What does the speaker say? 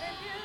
ਜਾਣ